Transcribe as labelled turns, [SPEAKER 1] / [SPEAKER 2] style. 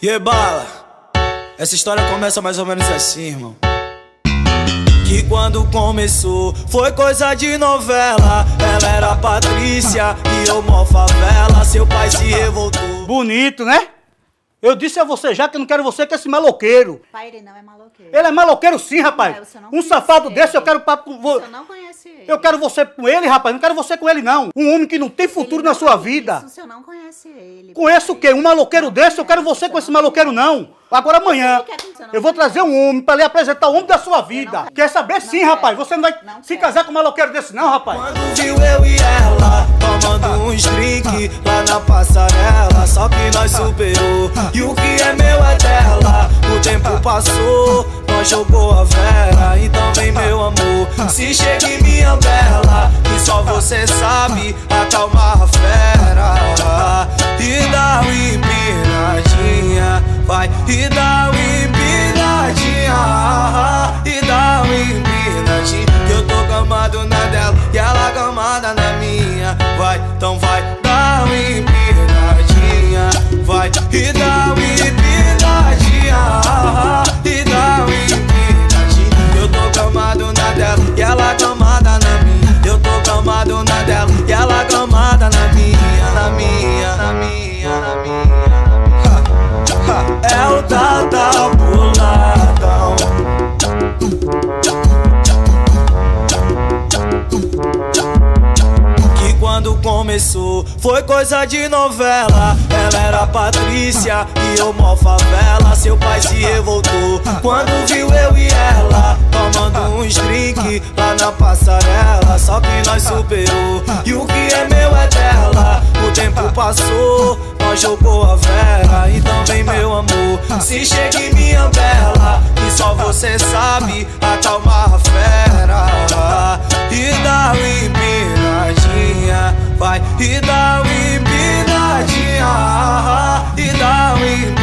[SPEAKER 1] E aí, bala? Essa história começa mais ou menos assim, irmão. Que quando começou foi coisa de novela. Ela era Patrícia e eu mó favela. Seu pai se revoltou.
[SPEAKER 2] Bonito, né? Eu disse a você já que eu não quero você com esse maloqueiro.
[SPEAKER 3] Pai, ele não é maloqueiro.
[SPEAKER 2] Ele é maloqueiro sim, rapaz.
[SPEAKER 3] não
[SPEAKER 2] um safado
[SPEAKER 3] ele.
[SPEAKER 2] desse eu quero papo com você.
[SPEAKER 3] Você não conhece ele.
[SPEAKER 2] Eu quero você com ele, rapaz. Não quero você com ele, não. Um homem que não tem futuro
[SPEAKER 3] Ele
[SPEAKER 2] na sua vida.
[SPEAKER 3] Isso, você não conhece ele.
[SPEAKER 2] Conheço o quê? Um maloqueiro desse? Eu quero você com esse maloqueiro, não. Agora amanhã, eu vou trazer um homem pra lhe apresentar o homem da sua vida. Quer saber sim, rapaz. Você não vai se casar com um maloqueiro desse, não, rapaz.
[SPEAKER 1] Quando viu eu e ela tomando uns drink lá na passarela, só que nós superou. E o que é meu é dela. O tempo passou, nós jogou a vera. Então vem meu amor, se chega em minha bela, começou foi coisa de novela. Ela era Patrícia e eu mó favela. Seu pai se revoltou quando viu eu e ela tomando uns drink lá na passarela. Só que nós superou e o que é meu é dela. O tempo passou, nós jogou a vera. Então vem meu amor, se chega e dá uma empinadinha, e dá uma empinadinha.